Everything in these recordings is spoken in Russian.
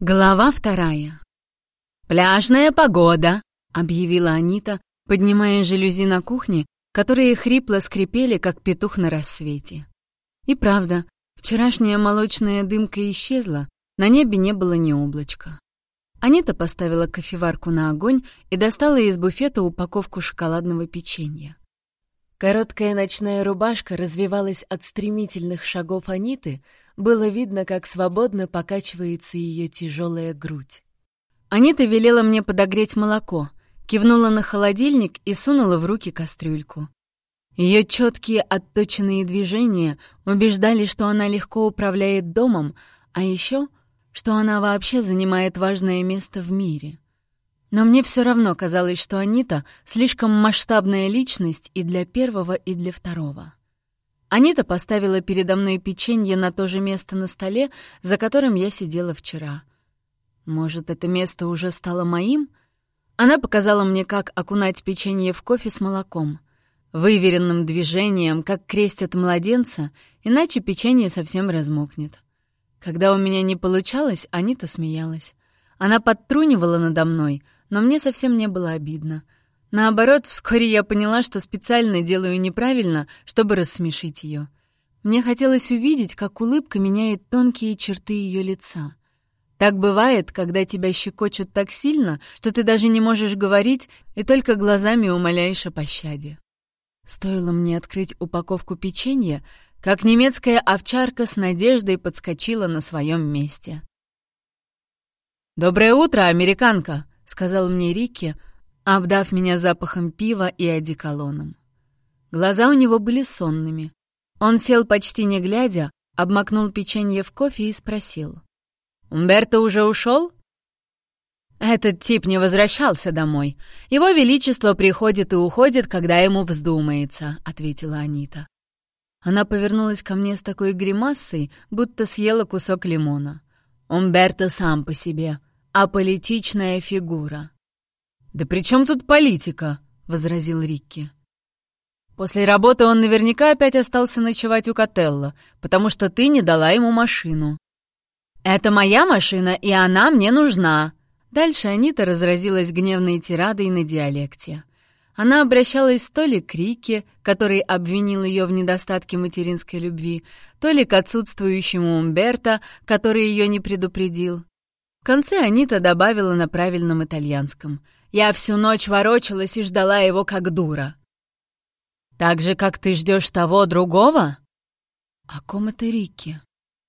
Глава вторая. «Пляжная погода», — объявила Анита, поднимая жалюзи на кухне, которые хрипло скрипели, как петух на рассвете. И правда, вчерашняя молочная дымка исчезла, на небе не было ни облачка. Анита поставила кофеварку на огонь и достала из буфета упаковку шоколадного печенья. Короткая ночная рубашка развивалась от стремительных шагов Аниты, было видно, как свободно покачивается ее тяжелая грудь. Анита велела мне подогреть молоко, кивнула на холодильник и сунула в руки кастрюльку. Ее четкие отточенные движения убеждали, что она легко управляет домом, а еще, что она вообще занимает важное место в мире — но мне все равно казалось, что Анита слишком масштабная личность и для первого, и для второго. Анита поставила передо мной печенье на то же место на столе, за которым я сидела вчера. Может, это место уже стало моим? Она показала мне, как окунать печенье в кофе с молоком. Выверенным движением, как крестят младенца, иначе печенье совсем размокнет. Когда у меня не получалось, Анита смеялась. Она подтрунивала надо мной — но мне совсем не было обидно. Наоборот, вскоре я поняла, что специально делаю неправильно, чтобы рассмешить ее. Мне хотелось увидеть, как улыбка меняет тонкие черты ее лица. Так бывает, когда тебя щекочут так сильно, что ты даже не можешь говорить и только глазами умоляешь о пощаде. Стоило мне открыть упаковку печенья, как немецкая овчарка с надеждой подскочила на своем месте. «Доброе утро, американка!» — сказал мне Рикки, обдав меня запахом пива и одеколоном. Глаза у него были сонными. Он сел почти не глядя, обмакнул печенье в кофе и спросил. «Умберто уже ушел?» «Этот тип не возвращался домой. Его Величество приходит и уходит, когда ему вздумается», — ответила Анита. Она повернулась ко мне с такой гримасой, будто съела кусок лимона. «Умберто сам по себе аполитичная фигура». «Да при чем тут политика?» — возразил Рикки. «После работы он наверняка опять остался ночевать у Котелла, потому что ты не дала ему машину». «Это моя машина, и она мне нужна!» Дальше Анита разразилась гневной тирадой на диалекте. Она обращалась то ли к Рике, который обвинил ее в недостатке материнской любви, то ли к отсутствующему Умберто, который ее не предупредил, в конце Анита добавила на правильном итальянском. «Я всю ночь ворочалась и ждала его как дура». «Так же, как ты ждешь того другого?» «О ком это Рикки?»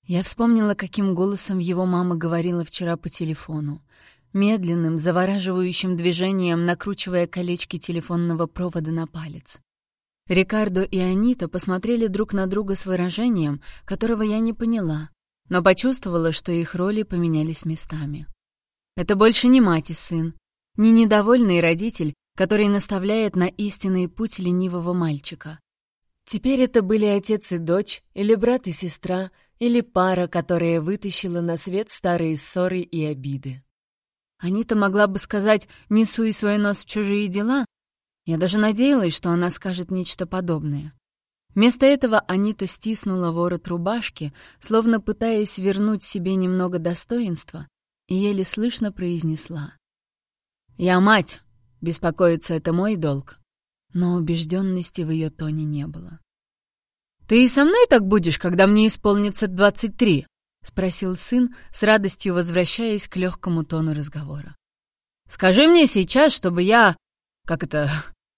Я вспомнила, каким голосом его мама говорила вчера по телефону. Медленным, завораживающим движением, накручивая колечки телефонного провода на палец. Рикардо и Анита посмотрели друг на друга с выражением, которого я не поняла но почувствовала, что их роли поменялись местами. Это больше не мать и сын, не недовольный родитель, который наставляет на истинный путь ленивого мальчика. Теперь это были отец и дочь, или брат и сестра, или пара, которая вытащила на свет старые ссоры и обиды. Анита могла бы сказать «не суй свой нос в чужие дела». Я даже надеялась, что она скажет нечто подобное. Вместо этого Анита стиснула ворот рубашки, словно пытаясь вернуть себе немного достоинства, и еле слышно произнесла. «Я мать, беспокоиться — это мой долг». Но убежденности в ее тоне не было. «Ты и со мной так будешь, когда мне исполнится двадцать три?» — спросил сын, с радостью возвращаясь к легкому тону разговора. «Скажи мне сейчас, чтобы я, как это,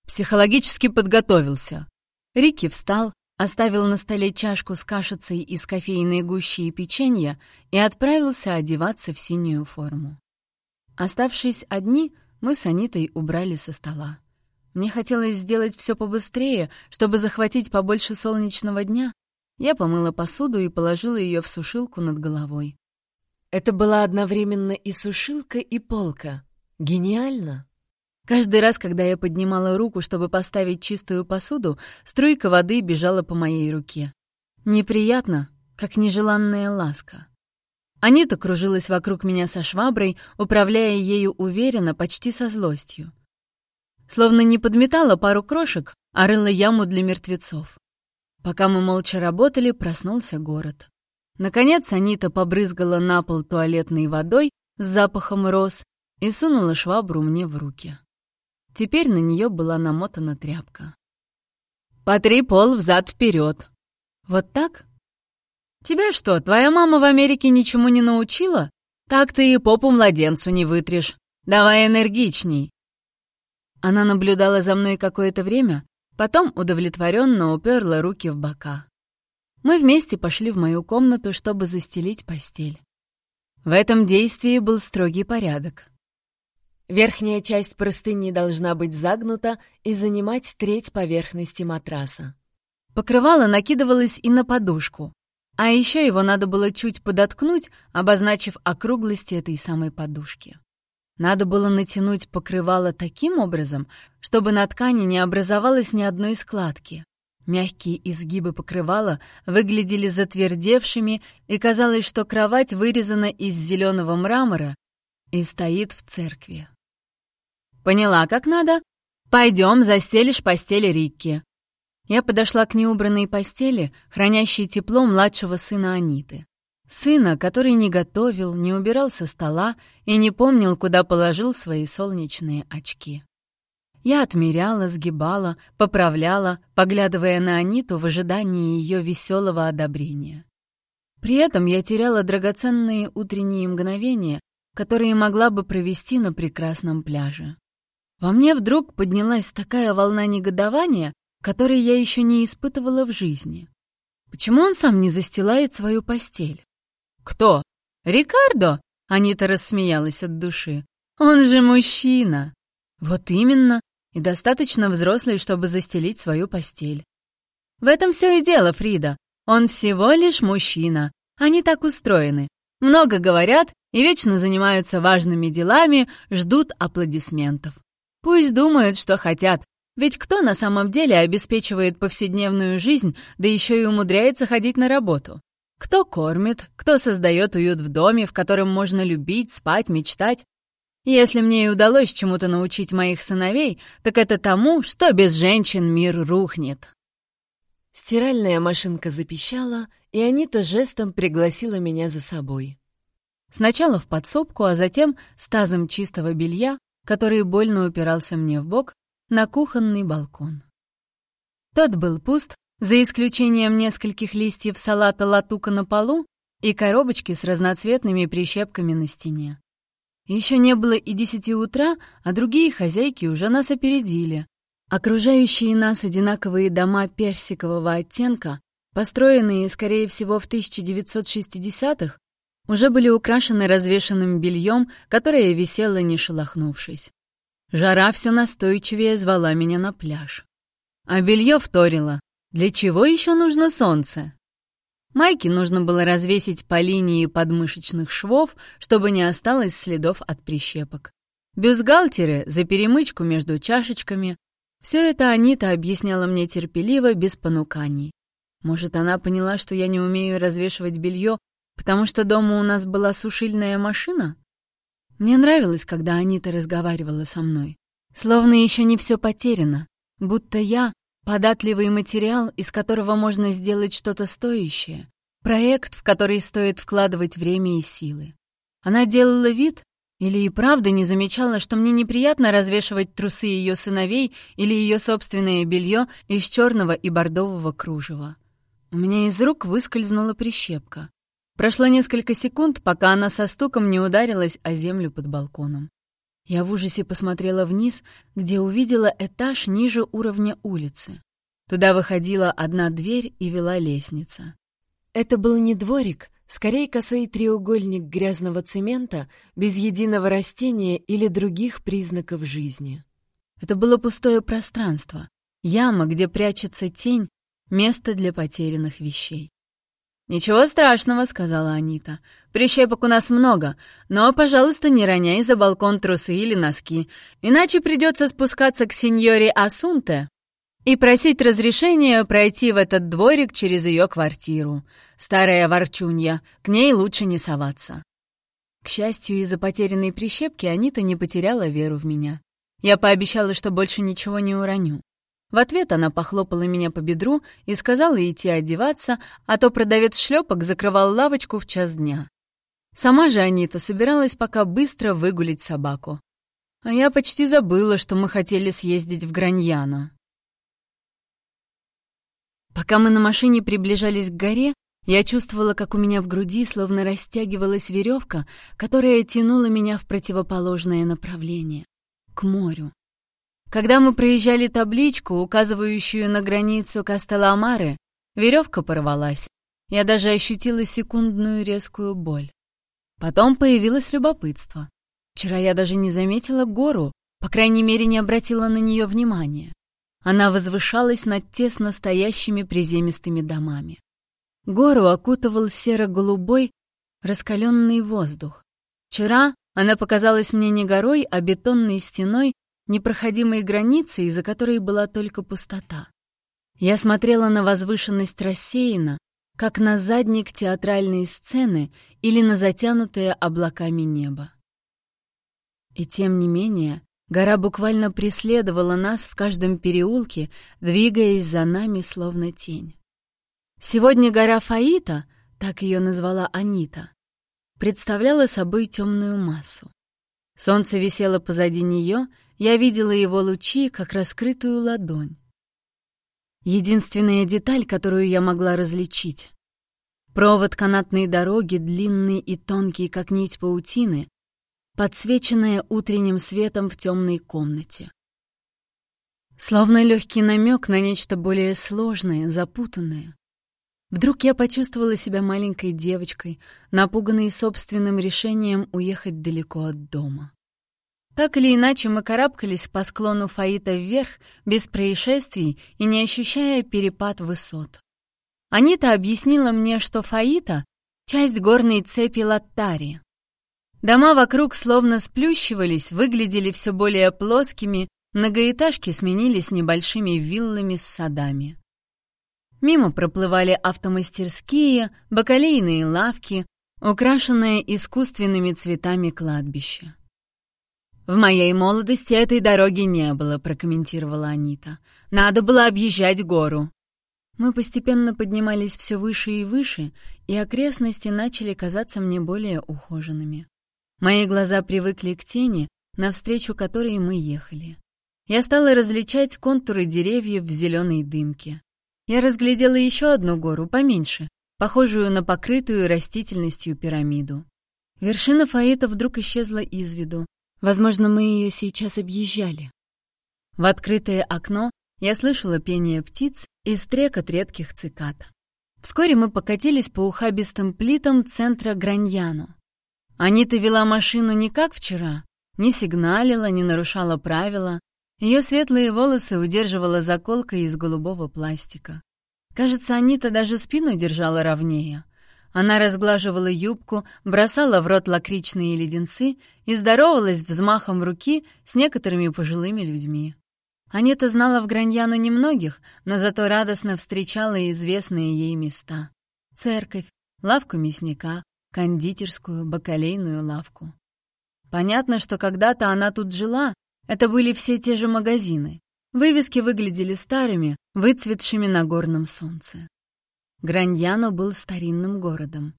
психологически подготовился. Рики встал, оставил на столе чашку с кашицей из кофейной гущи и печенья и отправился одеваться в синюю форму. Оставшись одни, мы с Анитой убрали со стола. Мне хотелось сделать все побыстрее, чтобы захватить побольше солнечного дня. Я помыла посуду и положила ее в сушилку над головой. Это была одновременно и сушилка, и полка. Гениально! Каждый раз, когда я поднимала руку, чтобы поставить чистую посуду, струйка воды бежала по моей руке. Неприятно, как нежеланная ласка. Анита кружилась вокруг меня со шваброй, управляя ею уверенно, почти со злостью. Словно не подметала пару крошек, а рыла яму для мертвецов. Пока мы молча работали, проснулся город. Наконец Анита побрызгала на пол туалетной водой с запахом роз и сунула швабру мне в руки. Теперь на нее была намотана тряпка. «Потри пол взад-вперед!» «Вот так?» «Тебя что, твоя мама в Америке ничему не научила? Так ты и попу младенцу не вытрешь. Давай энергичней!» Она наблюдала за мной какое-то время, потом удовлетворенно уперла руки в бока. Мы вместе пошли в мою комнату, чтобы застелить постель. В этом действии был строгий порядок. Верхняя часть простыни должна быть загнута и занимать треть поверхности матраса. Покрывало накидывалось и на подушку, а еще его надо было чуть подоткнуть, обозначив округлости этой самой подушки. Надо было натянуть покрывало таким образом, чтобы на ткани не образовалось ни одной складки. Мягкие изгибы покрывала выглядели затвердевшими, и казалось, что кровать вырезана из зеленого мрамора и стоит в церкви. Поняла, как надо? Пойдем, застелишь постель Рикки. Я подошла к неубранной постели, хранящей тепло младшего сына Аниты. Сына, который не готовил, не убирал со стола и не помнил, куда положил свои солнечные очки. Я отмеряла, сгибала, поправляла, поглядывая на Аниту в ожидании ее веселого одобрения. При этом я теряла драгоценные утренние мгновения, которые могла бы провести на прекрасном пляже. Во мне вдруг поднялась такая волна негодования, которой я еще не испытывала в жизни. Почему он сам не застилает свою постель? «Кто? Рикардо?» — Анита рассмеялась от души. «Он же мужчина!» «Вот именно, и достаточно взрослый, чтобы застелить свою постель». «В этом все и дело, Фрида. Он всего лишь мужчина. Они так устроены. Много говорят и вечно занимаются важными делами, ждут аплодисментов. Пусть думают, что хотят, ведь кто на самом деле обеспечивает повседневную жизнь, да еще и умудряется ходить на работу? Кто кормит, кто создает уют в доме, в котором можно любить, спать, мечтать? Если мне и удалось чему-то научить моих сыновей, так это тому, что без женщин мир рухнет. Стиральная машинка запищала, и Анита жестом пригласила меня за собой. Сначала в подсобку, а затем с тазом чистого белья который больно упирался мне в бок, на кухонный балкон. Тот был пуст, за исключением нескольких листьев салата латука на полу и коробочки с разноцветными прищепками на стене. Еще не было и десяти утра, а другие хозяйки уже нас опередили. Окружающие нас одинаковые дома персикового оттенка, построенные, скорее всего, в 1960-х, уже были украшены развешанным бельем, которое висело, не шелохнувшись. Жара все настойчивее звала меня на пляж. А белье вторило. Для чего еще нужно солнце? Майки нужно было развесить по линии подмышечных швов, чтобы не осталось следов от прищепок. Бюстгальтеры за перемычку между чашечками. Все это Анита объясняла мне терпеливо, без понуканий. Может, она поняла, что я не умею развешивать белье, Потому что дома у нас была сушильная машина? Мне нравилось, когда Анита разговаривала со мной. Словно еще не все потеряно. Будто я — податливый материал, из которого можно сделать что-то стоящее. Проект, в который стоит вкладывать время и силы. Она делала вид или и правда не замечала, что мне неприятно развешивать трусы ее сыновей или ее собственное белье из черного и бордового кружева. У меня из рук выскользнула прищепка. Прошло несколько секунд, пока она со стуком не ударилась о землю под балконом. Я в ужасе посмотрела вниз, где увидела этаж ниже уровня улицы. Туда выходила одна дверь и вела лестница. Это был не дворик, скорее косой треугольник грязного цемента без единого растения или других признаков жизни. Это было пустое пространство, яма, где прячется тень, место для потерянных вещей. «Ничего страшного», — сказала Анита. «Прищепок у нас много, но, пожалуйста, не роняй за балкон трусы или носки, иначе придется спускаться к сеньоре Асунте и просить разрешения пройти в этот дворик через ее квартиру. Старая ворчунья, к ней лучше не соваться». К счастью, из-за потерянной прищепки Анита не потеряла веру в меня. Я пообещала, что больше ничего не уроню. В ответ она похлопала меня по бедру и сказала идти одеваться, а то продавец шлепок закрывал лавочку в час дня. Сама же Анита собиралась пока быстро выгулить собаку. А я почти забыла, что мы хотели съездить в Граньяно. Пока мы на машине приближались к горе, я чувствовала, как у меня в груди словно растягивалась веревка, которая тянула меня в противоположное направление — к морю. Когда мы проезжали табличку, указывающую на границу Кастеламары, веревка порвалась. Я даже ощутила секундную резкую боль. Потом появилось любопытство. Вчера я даже не заметила гору, по крайней мере, не обратила на нее внимания. Она возвышалась над тесно стоящими приземистыми домами. Гору окутывал серо-голубой, раскаленный воздух. Вчера она показалась мне не горой, а бетонной стеной, непроходимой границей, из-за которой была только пустота. Я смотрела на возвышенность рассеянно, как на задник театральной сцены или на затянутое облаками небо. И тем не менее, гора буквально преследовала нас в каждом переулке, двигаясь за нами словно тень. Сегодня гора Фаита, так ее назвала Анита, представляла собой темную массу. Солнце висело позади нее, я видела его лучи, как раскрытую ладонь. Единственная деталь, которую я могла различить. Провод канатной дороги, длинный и тонкий, как нить паутины, подсвеченная утренним светом в темной комнате. Словно легкий намек на нечто более сложное, запутанное. Вдруг я почувствовала себя маленькой девочкой, напуганной собственным решением уехать далеко от дома. Так или иначе, мы карабкались по склону Фаита вверх, без происшествий и не ощущая перепад высот. Анита объяснила мне, что Фаита — часть горной цепи Латтари. Дома вокруг словно сплющивались, выглядели все более плоскими, многоэтажки сменились небольшими виллами с садами. Мимо проплывали автомастерские, бакалейные лавки, украшенные искусственными цветами кладбища. «В моей молодости этой дороги не было», — прокомментировала Анита. «Надо было объезжать гору». Мы постепенно поднимались все выше и выше, и окрестности начали казаться мне более ухоженными. Мои глаза привыкли к тени, навстречу которой мы ехали. Я стала различать контуры деревьев в зеленой дымке. Я разглядела еще одну гору, поменьше, похожую на покрытую растительностью пирамиду. Вершина Фаита вдруг исчезла из виду. Возможно, мы ее сейчас объезжали. В открытое окно я слышала пение птиц и стрекот редких цикад. Вскоре мы покатились по ухабистым плитам центра Граньяну. Анита вела машину не как вчера, не сигналила, не нарушала правила, ее светлые волосы удерживала заколка из голубого пластика. Кажется, Анита даже спину держала ровнее. Она разглаживала юбку, бросала в рот лакричные леденцы и здоровалась взмахом руки с некоторыми пожилыми людьми. Анита знала в Граньяну немногих, но зато радостно встречала известные ей места. Церковь, лавку мясника, кондитерскую, бакалейную лавку. Понятно, что когда-то она тут жила, это были все те же магазины. Вывески выглядели старыми, выцветшими на горном солнце. Граньяно был старинным городом.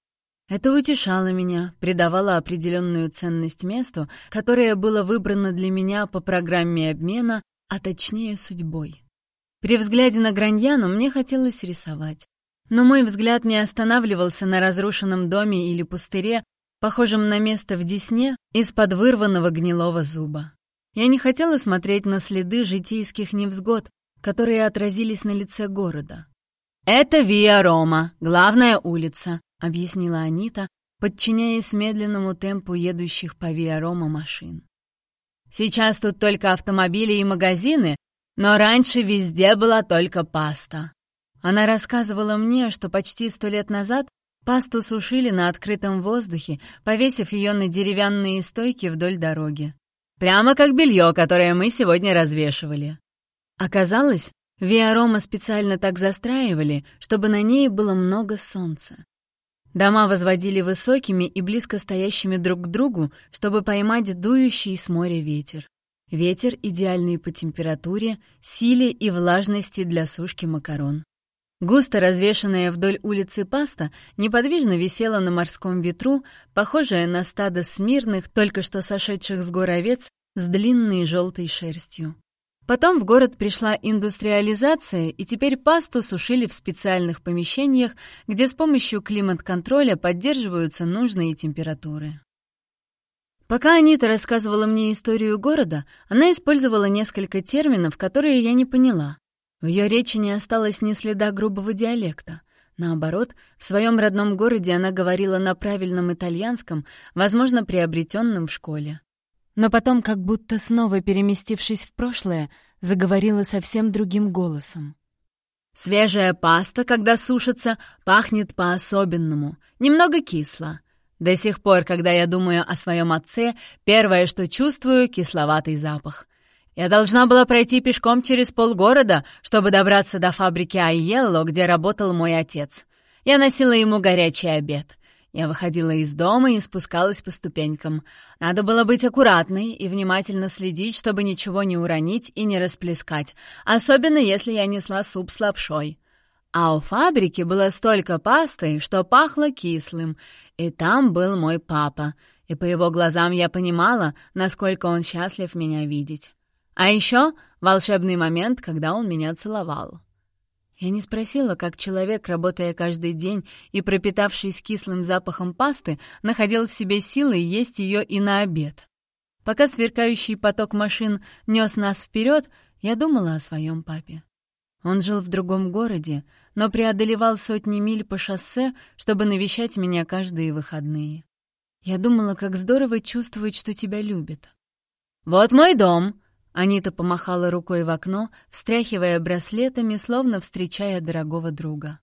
Это утешало меня, придавало определенную ценность месту, которое было выбрано для меня по программе обмена, а точнее судьбой. При взгляде на Граньяну мне хотелось рисовать. Но мой взгляд не останавливался на разрушенном доме или пустыре, похожем на место в десне из-под вырванного гнилого зуба. Я не хотела смотреть на следы житейских невзгод, которые отразились на лице города. «Это Виа Рома, главная улица», — объяснила Анита, подчиняясь медленному темпу едущих по Виа Рома машин. «Сейчас тут только автомобили и магазины, но раньше везде была только паста». Она рассказывала мне, что почти сто лет назад пасту сушили на открытом воздухе, повесив ее на деревянные стойки вдоль дороги. Прямо как белье, которое мы сегодня развешивали. Оказалось, Виарома специально так застраивали, чтобы на ней было много солнца. Дома возводили высокими и близко стоящими друг к другу, чтобы поймать дующий с моря ветер. Ветер идеальный по температуре, силе и влажности для сушки макарон. Густо развешанная вдоль улицы паста неподвижно висела на морском ветру, похожая на стадо смирных, только что сошедших с гор овец, с длинной желтой шерстью. Потом в город пришла индустриализация, и теперь пасту сушили в специальных помещениях, где с помощью климат-контроля поддерживаются нужные температуры. Пока Анита рассказывала мне историю города, она использовала несколько терминов, которые я не поняла. В ее речи не осталось ни следа грубого диалекта. Наоборот, в своем родном городе она говорила на правильном итальянском, возможно, приобретенном в школе. Но потом, как будто снова переместившись в прошлое, заговорила совсем другим голосом. «Свежая паста, когда сушится, пахнет по-особенному, немного кисло. До сих пор, когда я думаю о своем отце, первое, что чувствую — кисловатый запах. Я должна была пройти пешком через полгорода, чтобы добраться до фабрики Айелло, где работал мой отец. Я носила ему горячий обед. Я выходила из дома и спускалась по ступенькам. Надо было быть аккуратной и внимательно следить, чтобы ничего не уронить и не расплескать, особенно если я несла суп с лапшой. А у фабрики было столько пасты, что пахло кислым, и там был мой папа, и по его глазам я понимала, насколько он счастлив меня видеть. А еще волшебный момент, когда он меня целовал. Я не спросила, как человек, работая каждый день и пропитавшись кислым запахом пасты, находил в себе силы есть ее и на обед. Пока сверкающий поток машин нес нас вперед, я думала о своем папе. Он жил в другом городе, но преодолевал сотни миль по шоссе, чтобы навещать меня каждые выходные. Я думала, как здорово чувствовать, что тебя любят. «Вот мой дом!» Анита помахала рукой в окно, встряхивая браслетами, словно встречая дорогого друга.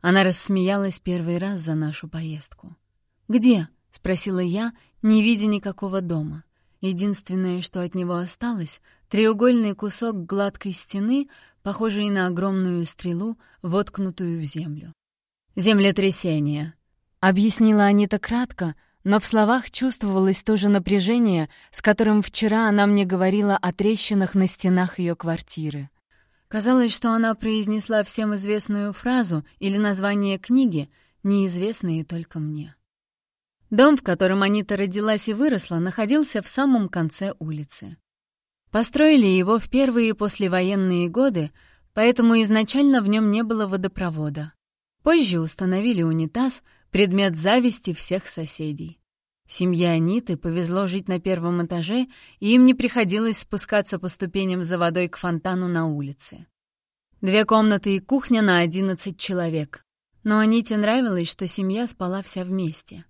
Она рассмеялась первый раз за нашу поездку. «Где?» — спросила я, не видя никакого дома. Единственное, что от него осталось — треугольный кусок гладкой стены, похожий на огромную стрелу, воткнутую в землю. «Землетрясение», — объяснила Анита кратко, но в словах чувствовалось то же напряжение, с которым вчера она мне говорила о трещинах на стенах ее квартиры. Казалось, что она произнесла всем известную фразу или название книги, неизвестные только мне. Дом, в котором Анита родилась и выросла, находился в самом конце улицы. Построили его в первые послевоенные годы, поэтому изначально в нем не было водопровода. Позже установили унитаз — предмет зависти всех соседей. Семье Аниты повезло жить на первом этаже, и им не приходилось спускаться по ступеням за водой к фонтану на улице. Две комнаты и кухня на одиннадцать человек. Но Аните нравилось, что семья спала вся вместе.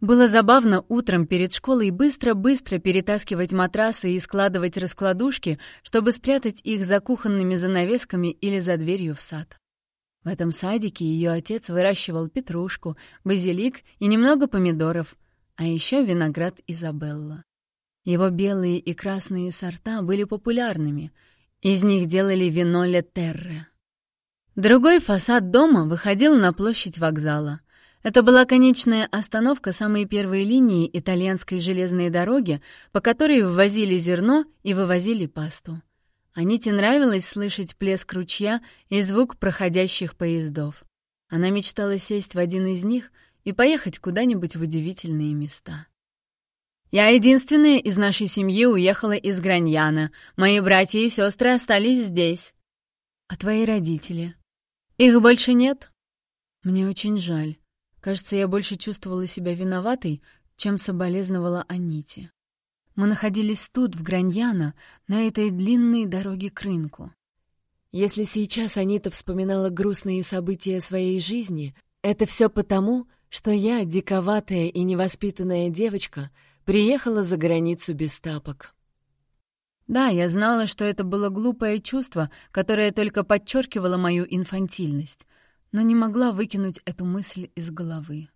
Было забавно утром перед школой быстро-быстро перетаскивать матрасы и складывать раскладушки, чтобы спрятать их за кухонными занавесками или за дверью в сад. В этом садике ее отец выращивал петрушку, базилик и немного помидоров, а еще виноград Изабелла. Его белые и красные сорта были популярными, из них делали вино Летерре. Другой фасад дома выходил на площадь вокзала. Это была конечная остановка самой первой линии итальянской железной дороги, по которой ввозили зерно и вывозили пасту. Аните нравилось слышать плеск ручья и звук проходящих поездов. Она мечтала сесть в один из них и поехать куда-нибудь в удивительные места. «Я единственная из нашей семьи уехала из Граньяна. Мои братья и сестры остались здесь». «А твои родители?» «Их больше нет?» «Мне очень жаль. Кажется, я больше чувствовала себя виноватой, чем соболезновала Аните. Мы находились тут, в Граньяно, на этой длинной дороге к рынку. Если сейчас Анита вспоминала грустные события своей жизни, это все потому, что я, диковатая и невоспитанная девочка, приехала за границу без тапок. Да, я знала, что это было глупое чувство, которое только подчеркивало мою инфантильность, но не могла выкинуть эту мысль из головы.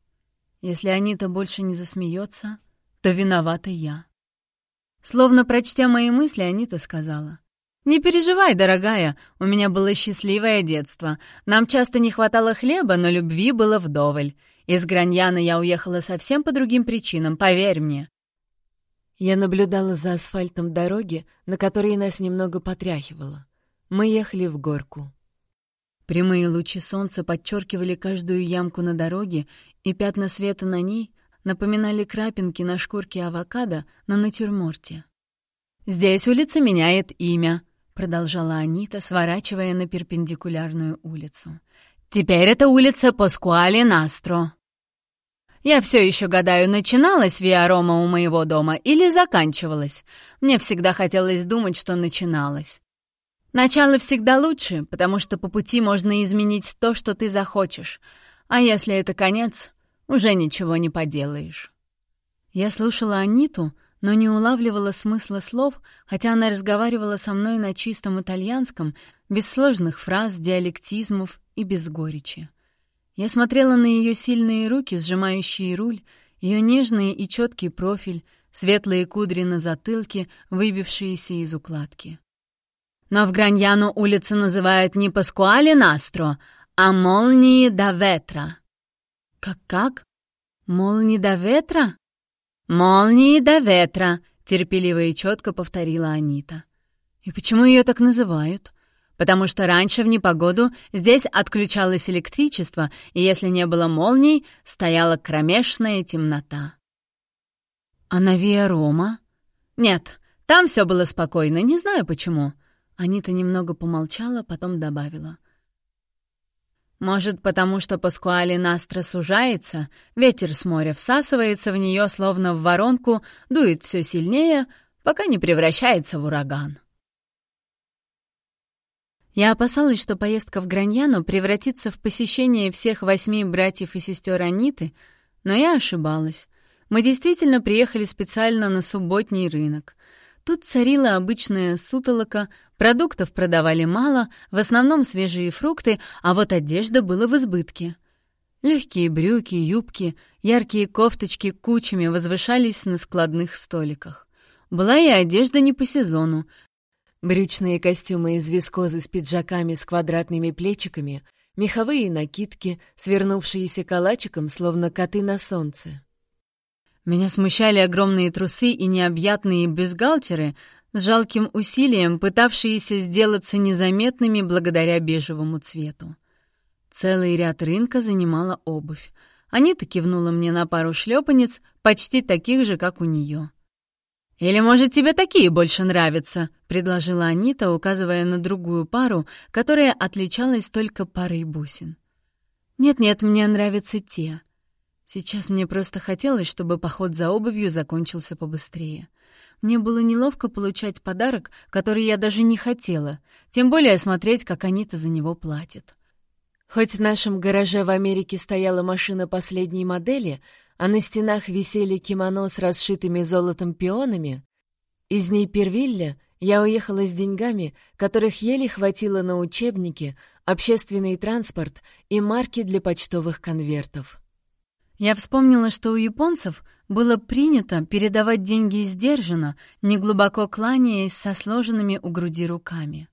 Если Анита больше не засмеется, то виновата я. Словно прочтя мои мысли, Анита сказала. «Не переживай, дорогая, у меня было счастливое детство. Нам часто не хватало хлеба, но любви было вдоволь. Из Граньяна я уехала совсем по другим причинам, поверь мне». Я наблюдала за асфальтом дороги, на которой нас немного потряхивало. Мы ехали в горку. Прямые лучи солнца подчеркивали каждую ямку на дороге, и пятна света на ней напоминали крапинки на шкурке авокадо на натюрморте. «Здесь улица меняет имя», — продолжала Анита, сворачивая на перпендикулярную улицу. «Теперь это улица Паскуале Настро». Я все еще гадаю, начиналась Виарома у моего дома или заканчивалась. Мне всегда хотелось думать, что начиналась. Начало всегда лучше, потому что по пути можно изменить то, что ты захочешь. А если это конец, уже ничего не поделаешь. Я слушала Аниту, но не улавливала смысла слов, хотя она разговаривала со мной на чистом итальянском, без сложных фраз, диалектизмов и без горечи. Я смотрела на ее сильные руки, сжимающие руль, ее нежный и четкий профиль, светлые кудри на затылке, выбившиеся из укладки. Но в Граньяну улицу называют не Паскуале Настро, а Молнии да Ветра. Как-как? Молнии да Ветра? Молнии да Ветра, терпеливо и четко повторила Анита. И почему ее так называют? Потому что раньше в непогоду здесь отключалось электричество, и если не было молний, стояла кромешная темнота. А на Виа Рома? Нет, там все было спокойно, не знаю почему. Анита немного помолчала, потом добавила. «Может, потому что Паскуали Настро сужается, ветер с моря всасывается в нее, словно в воронку, дует все сильнее, пока не превращается в ураган». Я опасалась, что поездка в Граньяну превратится в посещение всех восьми братьев и сестер Аниты, но я ошибалась. Мы действительно приехали специально на субботний рынок. Тут царила обычная сутолока, продуктов продавали мало, в основном свежие фрукты, а вот одежда была в избытке. Легкие брюки, юбки, яркие кофточки кучами возвышались на складных столиках. Была и одежда не по сезону. Брючные костюмы из вискозы с пиджаками с квадратными плечиками, меховые накидки, свернувшиеся калачиком, словно коты на солнце. Меня смущали огромные трусы и необъятные бюстгальтеры, с жалким усилием пытавшиеся сделаться незаметными благодаря бежевому цвету. Целый ряд рынка занимала обувь. Анита кивнула мне на пару шлепанец, почти таких же, как у нее. «Или, может, тебе такие больше нравятся?» — предложила Анита, указывая на другую пару, которая отличалась только парой бусин. «Нет-нет, мне нравятся те. Сейчас мне просто хотелось, чтобы поход за обувью закончился побыстрее. Мне было неловко получать подарок, который я даже не хотела, тем более смотреть, как Анита за него платит. Хоть в нашем гараже в Америке стояла машина последней модели, а на стенах висели кимоно с расшитыми золотом пионами, из ней Первилля я уехала с деньгами, которых еле хватило на учебники, общественный транспорт и марки для почтовых конвертов. Я вспомнила, что у японцев было принято передавать деньги сдержанно, неглубоко кланяясь со сложенными у груди руками.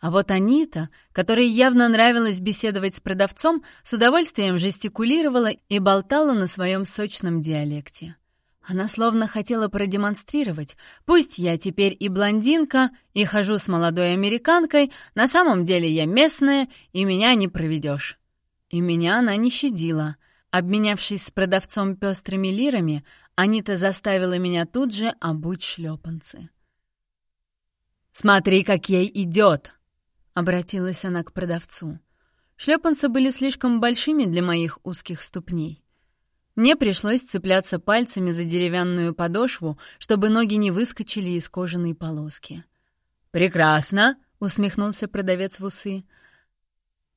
А вот Анита, которой явно нравилось беседовать с продавцом, с удовольствием жестикулировала и болтала на своем сочном диалекте. Она словно хотела продемонстрировать, пусть я теперь и блондинка, и хожу с молодой американкой, на самом деле я местная, и меня не проведешь. И меня она не щадила — Обменявшись с продавцом пестрыми лирами, Анита заставила меня тут же обуть шлепанцы. «Смотри, как ей идет!» — обратилась она к продавцу. Шлепанцы были слишком большими для моих узких ступней. Мне пришлось цепляться пальцами за деревянную подошву, чтобы ноги не выскочили из кожаной полоски. «Прекрасно!» — усмехнулся продавец в усы.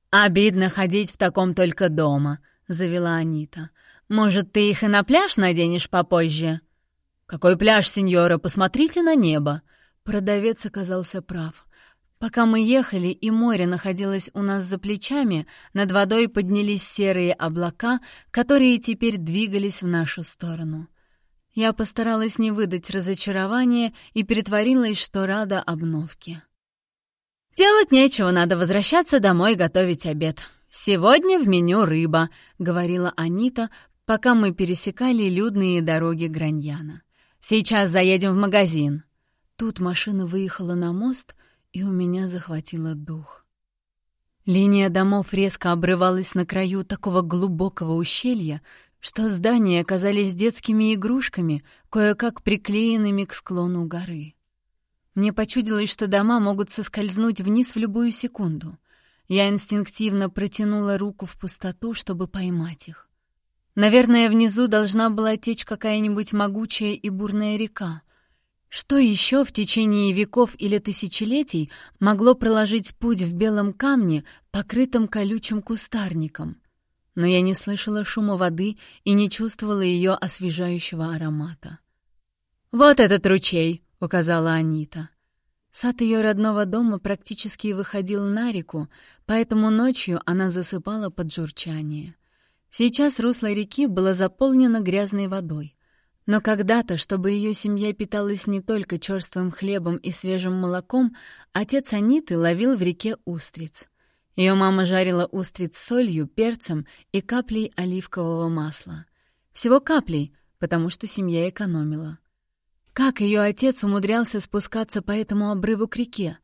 «Обидно ходить в таком только дома», — завела Анита. «Может, ты их и на пляж наденешь попозже?» «Какой пляж, сеньора? Посмотрите на небо!» Продавец оказался прав. Пока мы ехали, и море находилось у нас за плечами, над водой поднялись серые облака, которые теперь двигались в нашу сторону. Я постаралась не выдать разочарования и притворилась, что рада обновке. «Делать нечего, надо возвращаться домой готовить обед. «Сегодня в меню рыба», — говорила Анита, пока мы пересекали людные дороги Граньяна. Сейчас заедем в магазин». Тут машина выехала на мост, и у меня захватило дух. Линия домов резко обрывалась на краю такого глубокого ущелья, что здания оказались детскими игрушками, кое-как приклеенными к склону горы. Мне почудилось, что дома могут соскользнуть вниз в любую секунду. Я инстинктивно протянула руку в пустоту, чтобы поймать их. Наверное, внизу должна была течь какая-нибудь могучая и бурная река. Что еще в течение веков или тысячелетий могло проложить путь в белом камне, покрытом колючим кустарником? Но я не слышала шума воды и не чувствовала ее освежающего аромата. «Вот этот ручей!» — указала Анита. Сад ее родного дома практически выходил на реку, поэтому ночью она засыпала под журчание. Сейчас русло реки было заполнено грязной водой. Но когда-то, чтобы ее семья питалась не только черствым хлебом и свежим молоком, отец Аниты ловил в реке устриц. Ее мама жарила устриц солью, перцем и каплей оливкового масла. Всего каплей, потому что семья экономила. Как ее отец умудрялся спускаться по этому обрыву к реке?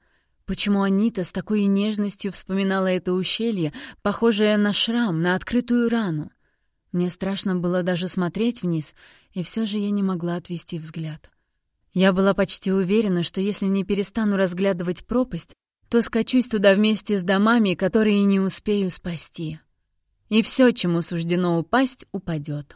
Почему Анита с такой нежностью вспоминала это ущелье, похожее на шрам, на открытую рану? Мне страшно было даже смотреть вниз, и все же я не могла отвести взгляд. Я была почти уверена, что если не перестану разглядывать пропасть, то скачусь туда вместе с домами, которые не успею спасти. И все, чему суждено упасть, упадет.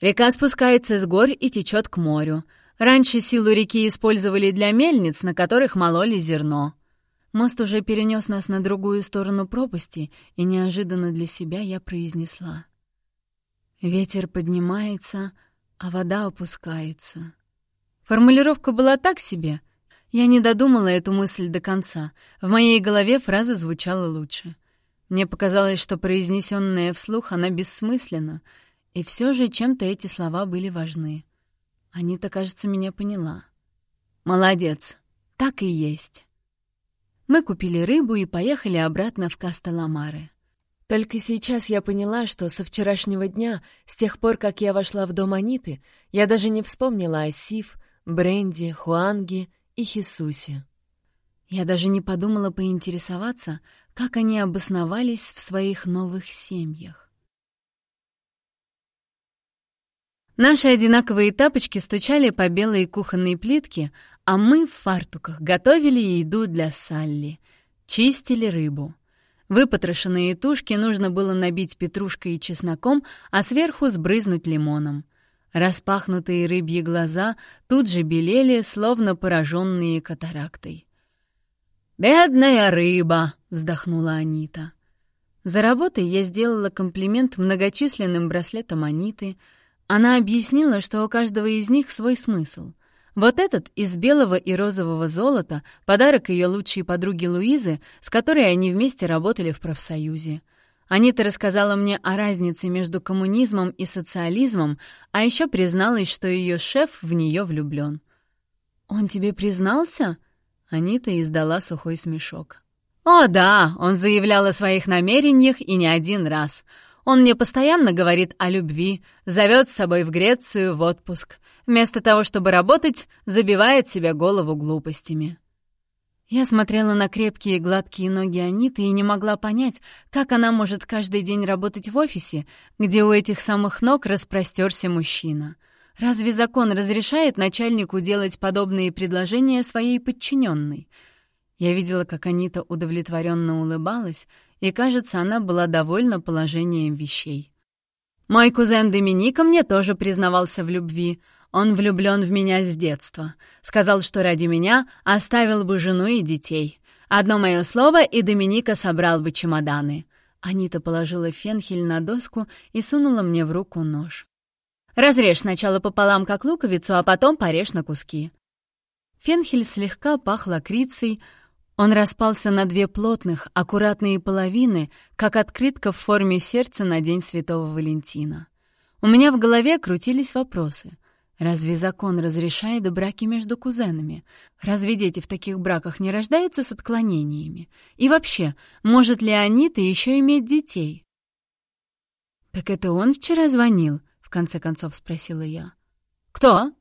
Река спускается с гор и течет к морю, Раньше силу реки использовали для мельниц, на которых мололи зерно. Мост уже перенес нас на другую сторону пропасти, и неожиданно для себя я произнесла. Ветер поднимается, а вода опускается. Формулировка была так себе. Я не додумала эту мысль до конца. В моей голове фраза звучала лучше. Мне показалось, что произнесенная вслух она бессмысленна, и все же чем-то эти слова были важны. Анита, кажется, меня поняла. «Молодец, так и есть». Мы купили рыбу и поехали обратно в Кастеламаре. Только сейчас я поняла, что со вчерашнего дня, с тех пор, как я вошла в дом Аниты, я даже не вспомнила о Сив, Бренди, Хуанге и Хисусе. Я даже не подумала поинтересоваться, как они обосновались в своих новых семьях. Наши одинаковые тапочки стучали по белой кухонной плитке, а мы в фартуках готовили еду для Салли. Чистили рыбу. Выпотрошенные тушки нужно было набить петрушкой и чесноком, а сверху сбрызнуть лимоном. Распахнутые рыбьи глаза тут же белели, словно пораженные катарактой. «Бедная рыба!» — вздохнула Анита. За работой я сделала комплимент многочисленным браслетам Аниты — она объяснила, что у каждого из них свой смысл. Вот этот из белого и розового золота — подарок ее лучшей подруге Луизы, с которой они вместе работали в профсоюзе. Анита рассказала мне о разнице между коммунизмом и социализмом, а еще призналась, что ее шеф в нее влюблен. «Он тебе признался?» Анита издала сухой смешок. «О, да, он заявлял о своих намерениях и не один раз. Он мне постоянно говорит о любви, зовет с собой в Грецию в отпуск. Вместо того, чтобы работать, забивает себе голову глупостями. Я смотрела на крепкие гладкие ноги Аниты и не могла понять, как она может каждый день работать в офисе, где у этих самых ног распростерся мужчина. Разве закон разрешает начальнику делать подобные предложения своей подчиненной? Я видела, как Анита удовлетворенно улыбалась, и, кажется, она была довольна положением вещей. Мой кузен Доминика мне тоже признавался в любви. Он влюблен в меня с детства. Сказал, что ради меня оставил бы жену и детей. Одно мое слово, и Доминика собрал бы чемоданы. Анита положила фенхель на доску и сунула мне в руку нож. «Разрежь сначала пополам, как луковицу, а потом порежь на куски». Фенхель слегка пах лакрицей, он распался на две плотных, аккуратные половины, как открытка в форме сердца на День Святого Валентина. У меня в голове крутились вопросы. Разве закон разрешает браки между кузенами? Разве дети в таких браках не рождаются с отклонениями? И вообще, может ли Анита еще иметь детей? «Так это он вчера звонил?» — в конце концов спросила я. «Кто?»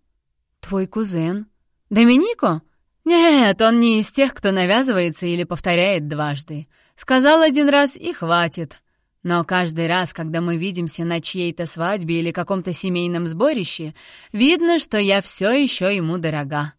«Твой кузен». «Доминико?» «Нет, он не из тех, кто навязывается или повторяет дважды. Сказал один раз и хватит. Но каждый раз, когда мы видимся на чьей-то свадьбе или каком-то семейном сборище, видно, что я все еще ему дорога.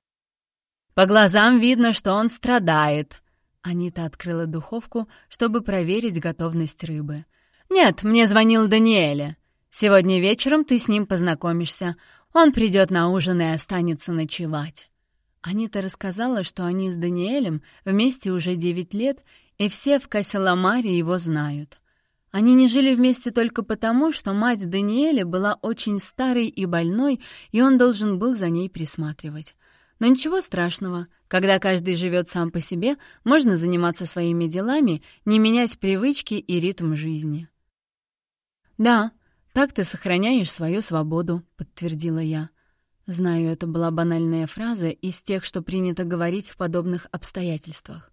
По глазам видно, что он страдает». Анита открыла духовку, чтобы проверить готовность рыбы. «Нет, мне звонил Даниэля. Сегодня вечером ты с ним познакомишься. Он придет на ужин и останется ночевать». Анита рассказала, что они с Даниэлем вместе уже девять лет, и все в Касселамаре его знают. Они не жили вместе только потому, что мать Даниэля была очень старой и больной, и он должен был за ней присматривать. Но ничего страшного. Когда каждый живет сам по себе, можно заниматься своими делами, не менять привычки и ритм жизни. «Да, так ты сохраняешь свою свободу», — подтвердила я. Знаю, это была банальная фраза из тех, что принято говорить в подобных обстоятельствах.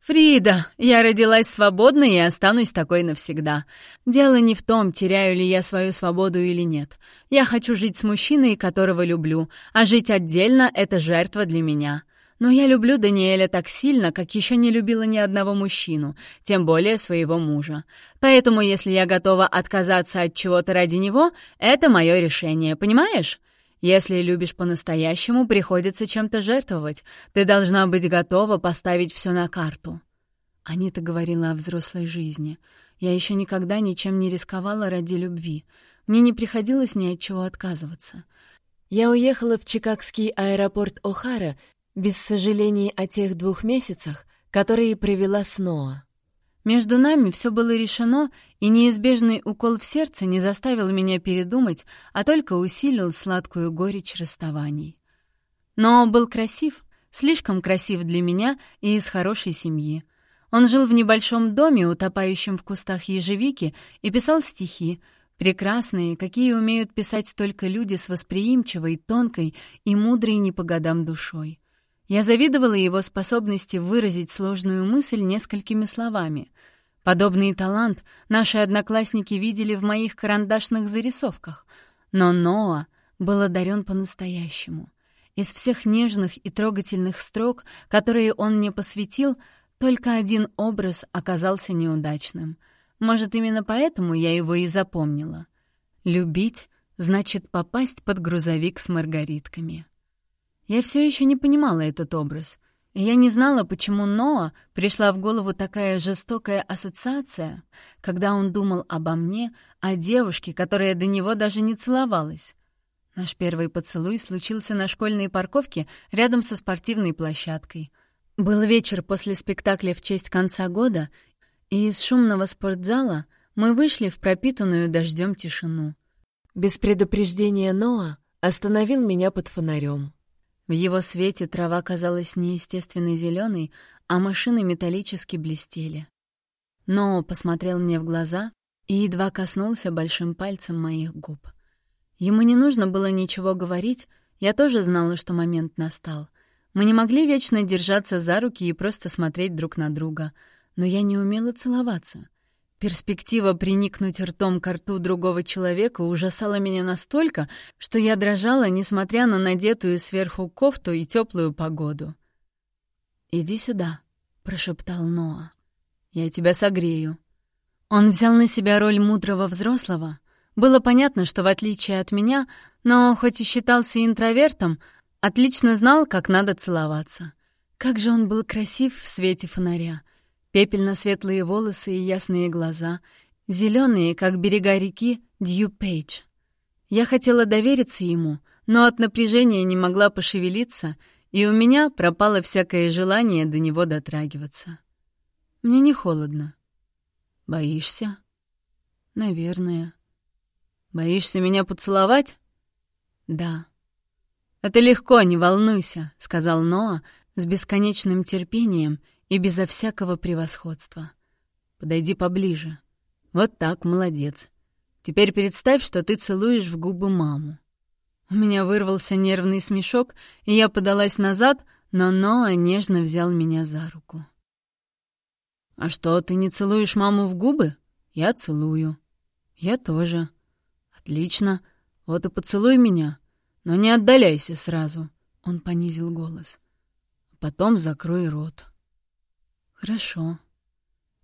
«Фрида, я родилась свободной и останусь такой навсегда. Дело не в том, теряю ли я свою свободу или нет. Я хочу жить с мужчиной, которого люблю, а жить отдельно — это жертва для меня. Но я люблю Даниэля так сильно, как еще не любила ни одного мужчину, тем более своего мужа. Поэтому, если я готова отказаться от чего-то ради него, это мое решение, понимаешь?» Если любишь по-настоящему, приходится чем-то жертвовать. Ты должна быть готова поставить все на карту». Анита говорила о взрослой жизни. Я еще никогда ничем не рисковала ради любви. Мне не приходилось ни от чего отказываться. Я уехала в Чикагский аэропорт О'Хара без сожалений о тех двух месяцах, которые провела с Ноа. Между нами все было решено, и неизбежный укол в сердце не заставил меня передумать, а только усилил сладкую горечь расставаний. Но был красив, слишком красив для меня и из хорошей семьи. Он жил в небольшом доме, утопающем в кустах ежевики, и писал стихи, прекрасные, какие умеют писать только люди с восприимчивой, тонкой и мудрой не по годам душой. Я завидовала его способности выразить сложную мысль несколькими словами. Подобный талант наши одноклассники видели в моих карандашных зарисовках. Но Ноа был одарен по-настоящему. Из всех нежных и трогательных строк, которые он мне посвятил, только один образ оказался неудачным. Может, именно поэтому я его и запомнила. Любить значит попасть под грузовик с маргаритками. Я все еще не понимала этот образ. И я не знала, почему Ноа пришла в голову такая жестокая ассоциация, когда он думал обо мне, о девушке, которая до него даже не целовалась. Наш первый поцелуй случился на школьной парковке рядом со спортивной площадкой. Был вечер после спектакля в честь конца года, и из шумного спортзала мы вышли в пропитанную дождем тишину. Без предупреждения Ноа остановил меня под фонарем. В его свете трава казалась неестественно зеленой, а машины металлически блестели. Но посмотрел мне в глаза и едва коснулся большим пальцем моих губ. Ему не нужно было ничего говорить, я тоже знала, что момент настал. Мы не могли вечно держаться за руки и просто смотреть друг на друга, но я не умела целоваться. Перспектива приникнуть ртом к рту другого человека ужасала меня настолько, что я дрожала, несмотря на надетую сверху кофту и теплую погоду. «Иди сюда», — прошептал Ноа. «Я тебя согрею». Он взял на себя роль мудрого взрослого. Было понятно, что в отличие от меня, но хоть и считался интровертом, отлично знал, как надо целоваться. Как же он был красив в свете фонаря — Пепельно-светлые волосы и ясные глаза, зеленые, как берега реки Дью Пейдж. Я хотела довериться ему, но от напряжения не могла пошевелиться, и у меня пропало всякое желание до него дотрагиваться. Мне не холодно. Боишься? Наверное. Боишься меня поцеловать? Да. Это легко, не волнуйся, сказал Ноа с бесконечным терпением и безо всякого превосходства. Подойди поближе. Вот так, молодец. Теперь представь, что ты целуешь в губы маму. У меня вырвался нервный смешок, и я подалась назад, но Ноа нежно взял меня за руку. «А что, ты не целуешь маму в губы?» «Я целую». «Я тоже». «Отлично. Вот и поцелуй меня. Но не отдаляйся сразу, — он понизил голос. Потом закрой рот. Хорошо.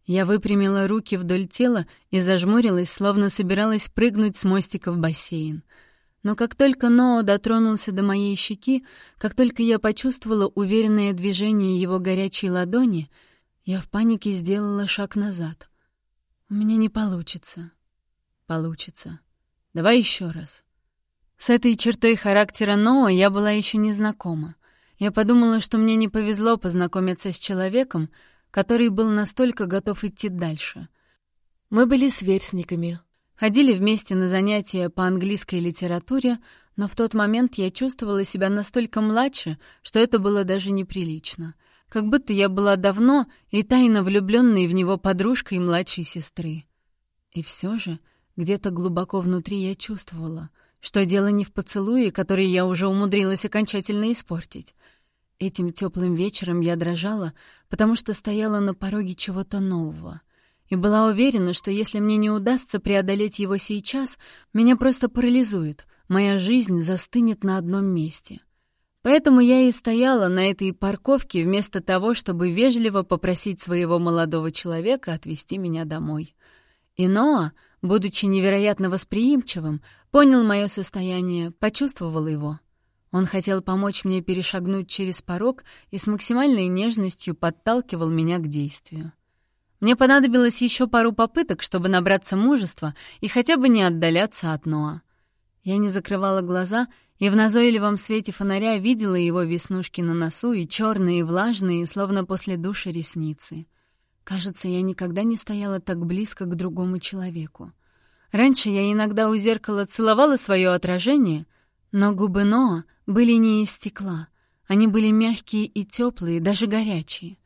Я выпрямила руки вдоль тела и зажмурилась, словно собиралась прыгнуть с мостика в бассейн. Но как только Ноа дотронулся до моей щеки, как только я почувствовала уверенное движение его горячей ладони, я в панике сделала шаг назад. У меня не получится. Получится. Давай еще раз. С этой чертой характера Ноа я была еще не знакома. Я подумала, что мне не повезло познакомиться с человеком, который был настолько готов идти дальше. Мы были сверстниками, ходили вместе на занятия по английской литературе, но в тот момент я чувствовала себя настолько младше, что это было даже неприлично. Как будто я была давно и тайно влюбленной в него подружкой младшей сестры. И все же где-то глубоко внутри я чувствовала, что дело не в поцелуе, который я уже умудрилась окончательно испортить. Этим теплым вечером я дрожала, потому что стояла на пороге чего-то нового. И была уверена, что если мне не удастся преодолеть его сейчас, меня просто парализует, моя жизнь застынет на одном месте. Поэтому я и стояла на этой парковке вместо того, чтобы вежливо попросить своего молодого человека отвезти меня домой. И Ноа, будучи невероятно восприимчивым, понял мое состояние, почувствовал его — он хотел помочь мне перешагнуть через порог и с максимальной нежностью подталкивал меня к действию. Мне понадобилось еще пару попыток, чтобы набраться мужества и хотя бы не отдаляться от Ноа. Я не закрывала глаза и в назойливом свете фонаря видела его веснушки на носу и черные, влажные, словно после душа ресницы. Кажется, я никогда не стояла так близко к другому человеку. Раньше я иногда у зеркала целовала свое отражение, но губы Ноа были не из стекла. Они были мягкие и теплые, даже горячие.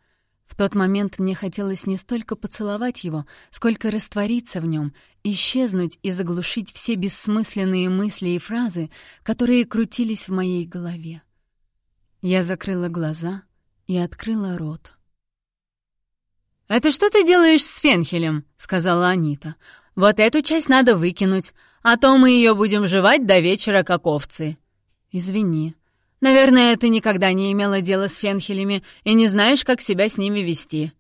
В тот момент мне хотелось не столько поцеловать его, сколько раствориться в нем, исчезнуть и заглушить все бессмысленные мысли и фразы, которые крутились в моей голове. Я закрыла глаза и открыла рот. «Это что ты делаешь с Фенхелем?» — сказала Анита. «Вот эту часть надо выкинуть, а то мы ее будем жевать до вечера, как овцы». «Извини. Наверное, ты никогда не имела дела с фенхелями и не знаешь, как себя с ними вести».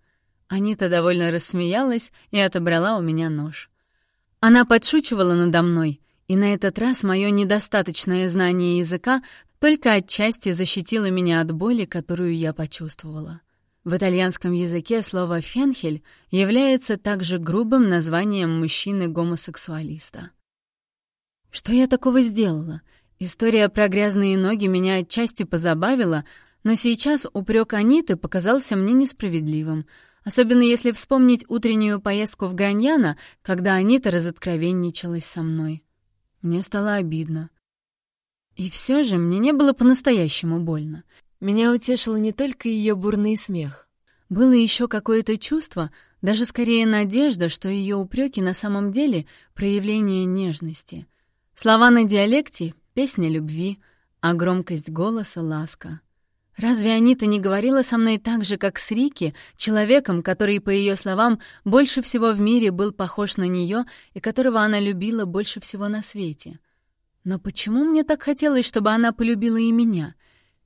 Анита довольно рассмеялась и отобрала у меня нож. Она подшучивала надо мной, и на этот раз мое недостаточное знание языка только отчасти защитило меня от боли, которую я почувствовала. В итальянском языке слово «фенхель» является также грубым названием мужчины-гомосексуалиста. Что я такого сделала? История про грязные ноги меня отчасти позабавила, но сейчас упрек Аниты показался мне несправедливым, особенно если вспомнить утреннюю поездку в Граньяна, когда Анита разоткровенничалась со мной. Мне стало обидно. И все же мне не было по-настоящему больно. Меня утешил не только ее бурный смех. Было еще какое-то чувство, даже скорее надежда, что ее упреки на самом деле проявление нежности. Слова на диалекте песня любви, а громкость голоса — ласка. Разве Анита не говорила со мной так же, как с Рики, человеком, который, по ее словам, больше всего в мире был похож на нее и которого она любила больше всего на свете? Но почему мне так хотелось, чтобы она полюбила и меня?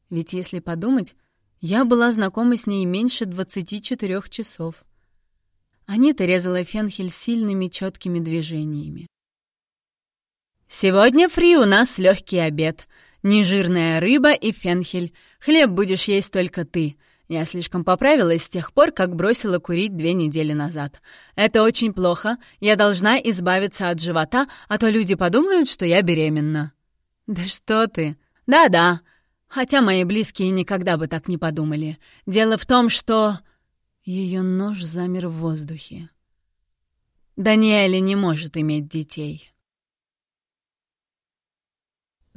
Ведь, если подумать, я была знакома с ней меньше 24 часов. Анита резала фенхель сильными четкими движениями. «Сегодня фри у нас легкий обед. Нежирная рыба и фенхель. Хлеб будешь есть только ты. Я слишком поправилась с тех пор, как бросила курить две недели назад. Это очень плохо. Я должна избавиться от живота, а то люди подумают, что я беременна». «Да что ты!» «Да-да. Хотя мои близкие никогда бы так не подумали. Дело в том, что...» Ее нож замер в воздухе. «Даниэля не может иметь детей».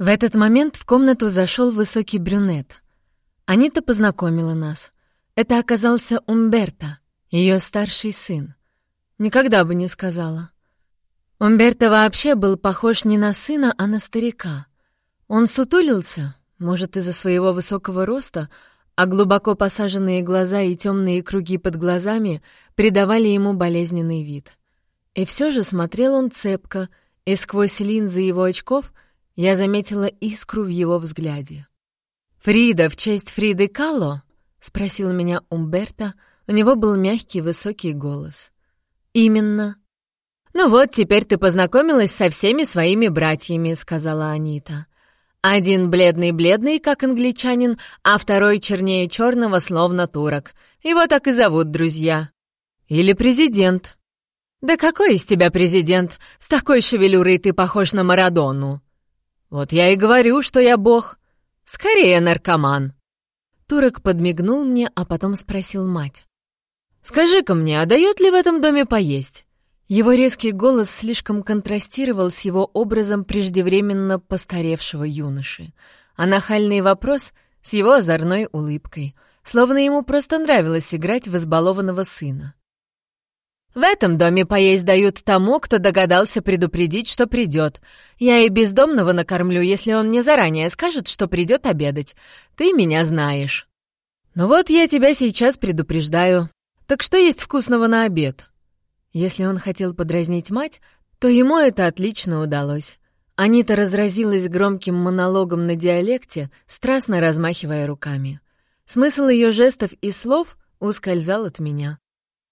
В этот момент в комнату зашел высокий брюнет. Анита познакомила нас. Это оказался Умберто, ее старший сын. Никогда бы не сказала. Умберто вообще был похож не на сына, а на старика. Он сутулился, может, из-за своего высокого роста, а глубоко посаженные глаза и темные круги под глазами придавали ему болезненный вид. И все же смотрел он цепко, и сквозь линзы его очков — Я заметила искру в его взгляде. «Фрида в честь Фриды Кало?» — спросил меня Умберто. У него был мягкий высокий голос. «Именно». «Ну вот, теперь ты познакомилась со всеми своими братьями», — сказала Анита. «Один бледный-бледный, как англичанин, а второй чернее черного, словно турок. Его так и зовут друзья». «Или президент». «Да какой из тебя президент? С такой шевелюрой ты похож на Марадону». «Вот я и говорю, что я бог. Скорее наркоман». Турок подмигнул мне, а потом спросил мать. «Скажи-ка мне, а дает ли в этом доме поесть?» Его резкий голос слишком контрастировал с его образом преждевременно постаревшего юноши, а нахальный вопрос — с его озорной улыбкой, словно ему просто нравилось играть в избалованного сына. В этом доме поесть дают тому, кто догадался предупредить, что придет. Я и бездомного накормлю, если он мне заранее скажет, что придет обедать. Ты меня знаешь. Ну вот я тебя сейчас предупреждаю. Так что есть вкусного на обед? Если он хотел подразнить мать, то ему это отлично удалось. Анита разразилась громким монологом на диалекте, страстно размахивая руками. Смысл ее жестов и слов ускользал от меня.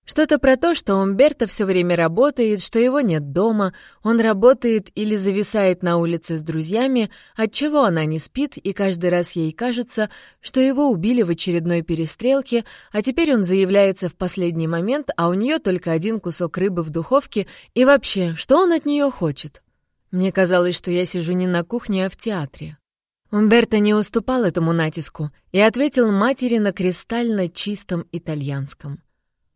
Что-то про то, что Умберто все время работает, что его нет дома, он работает или зависает на улице с друзьями, отчего она не спит, и каждый раз ей кажется, что его убили в очередной перестрелке, а теперь он заявляется в последний момент, а у нее только один кусок рыбы в духовке, и вообще, что он от нее хочет? Мне казалось, что я сижу не на кухне, а в театре. Умберто не уступал этому натиску и ответил матери на кристально чистом итальянском —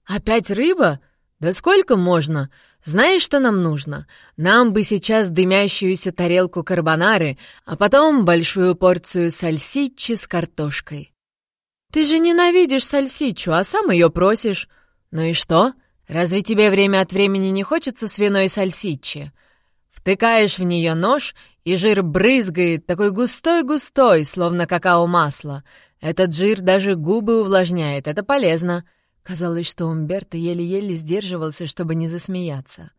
«Опять рыба? Да сколько можно? Знаешь, что нам нужно? Нам бы сейчас дымящуюся тарелку карбонары, а потом большую порцию сальсичи с картошкой». «Ты же ненавидишь сальсичу, а сам ее просишь. Ну и что? Разве тебе время от времени не хочется свиной сальсичи?» Втыкаешь в нее нож, и жир брызгает, такой густой-густой, словно какао-масло. Этот жир даже губы увлажняет, это полезно. Казалось, что Умберто еле-еле сдерживался, чтобы не засмеяться.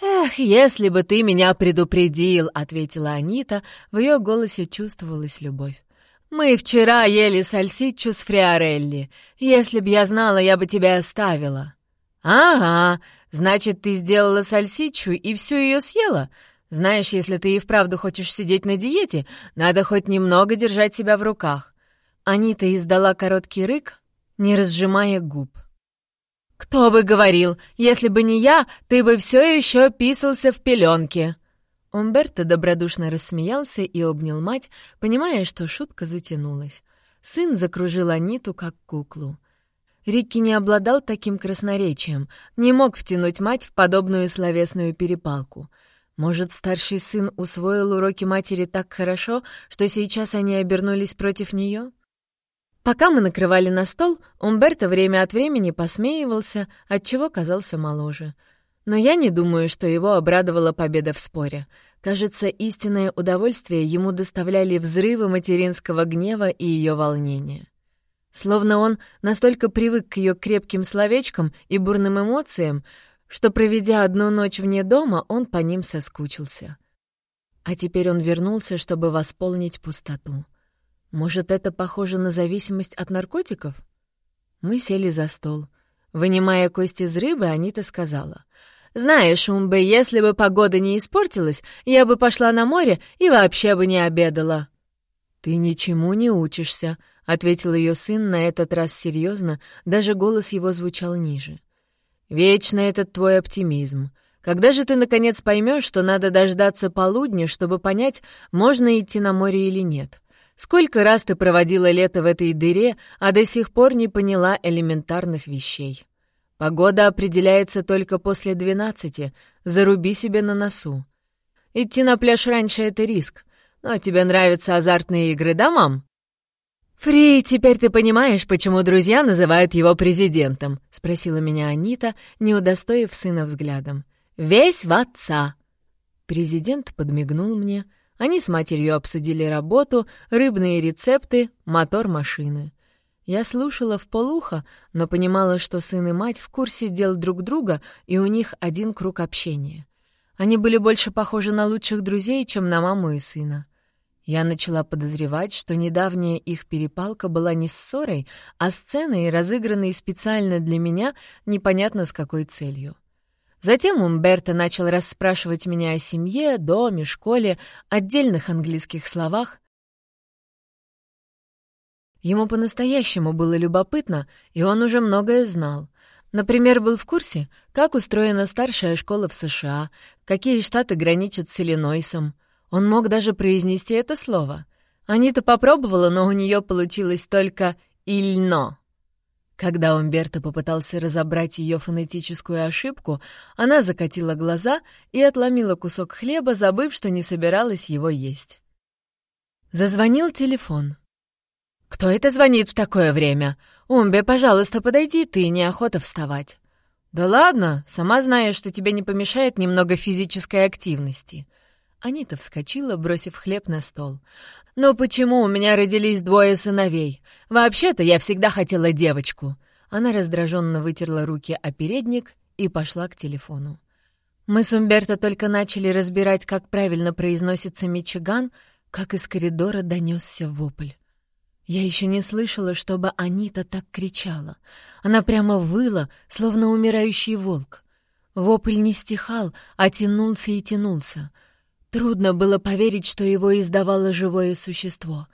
«Эх, если бы ты меня предупредил!» — ответила Анита. В ее голосе чувствовалась любовь. «Мы вчера ели сальсичу с фриорелли. Если б я знала, я бы тебя оставила». «Ага, значит, ты сделала сальсичу и всю ее съела? Знаешь, если ты и вправду хочешь сидеть на диете, надо хоть немного держать себя в руках». Анита издала короткий рык, не разжимая губ. «Кто бы говорил, если бы не я, ты бы все еще писался в пеленке!» Умберто добродушно рассмеялся и обнял мать, понимая, что шутка затянулась. Сын закружил Аниту, как куклу. Рикки не обладал таким красноречием, не мог втянуть мать в подобную словесную перепалку. Может, старший сын усвоил уроки матери так хорошо, что сейчас они обернулись против нее? Пока мы накрывали на стол, Умберто время от времени посмеивался, отчего казался моложе. Но я не думаю, что его обрадовала победа в споре. Кажется, истинное удовольствие ему доставляли взрывы материнского гнева и ее волнения. Словно он настолько привык к ее крепким словечкам и бурным эмоциям, что, проведя одну ночь вне дома, он по ним соскучился. А теперь он вернулся, чтобы восполнить пустоту. Может, это похоже на зависимость от наркотиков? Мы сели за стол. Вынимая кость из рыбы, Анита сказала. «Знаешь, Умбе, если бы погода не испортилась, я бы пошла на море и вообще бы не обедала». «Ты ничему не учишься», — ответил ее сын на этот раз серьезно, даже голос его звучал ниже. «Вечно этот твой оптимизм. Когда же ты, наконец, поймешь, что надо дождаться полудня, чтобы понять, можно идти на море или нет? Сколько раз ты проводила лето в этой дыре, а до сих пор не поняла элементарных вещей. Погода определяется только после двенадцати, заруби себе на носу. Идти на пляж раньше — это риск. Но тебе нравятся азартные игры, да, мам? «Фри, теперь ты понимаешь, почему друзья называют его президентом?» — спросила меня Анита, не удостоив сына взглядом. «Весь в отца!» Президент подмигнул мне — они с матерью обсудили работу, рыбные рецепты, мотор машины. Я слушала в полухо, но понимала, что сын и мать в курсе дел друг друга, и у них один круг общения. Они были больше похожи на лучших друзей, чем на маму и сына. Я начала подозревать, что недавняя их перепалка была не ссорой, а сценой, разыгранной специально для меня, непонятно с какой целью. Затем Умберто начал расспрашивать меня о семье, доме, школе, отдельных английских словах. Ему по-настоящему было любопытно, и он уже многое знал. Например, был в курсе, как устроена старшая школа в США, какие штаты граничат с Иллинойсом. Он мог даже произнести это слово. Анита попробовала, но у нее получилось только «ильно». Когда Умберто попытался разобрать ее фонетическую ошибку, она закатила глаза и отломила кусок хлеба, забыв, что не собиралась его есть. Зазвонил телефон. «Кто это звонит в такое время? Умбе, пожалуйста, подойди, ты, неохота вставать». «Да ладно, сама знаешь, что тебе не помешает немного физической активности». Анита вскочила, бросив хлеб на стол. «Но почему у меня родились двое сыновей? Вообще-то я всегда хотела девочку». Она раздраженно вытерла руки о передник и пошла к телефону. Мы с Умберто только начали разбирать, как правильно произносится Мичиган, как из коридора донесся вопль. Я еще не слышала, чтобы Анита так кричала. Она прямо выла, словно умирающий волк. Вопль не стихал, а тянулся и тянулся — Трудно было поверить, что его издавало живое существо.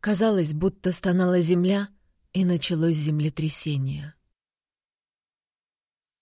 Казалось, будто стонала земля, и началось землетрясение.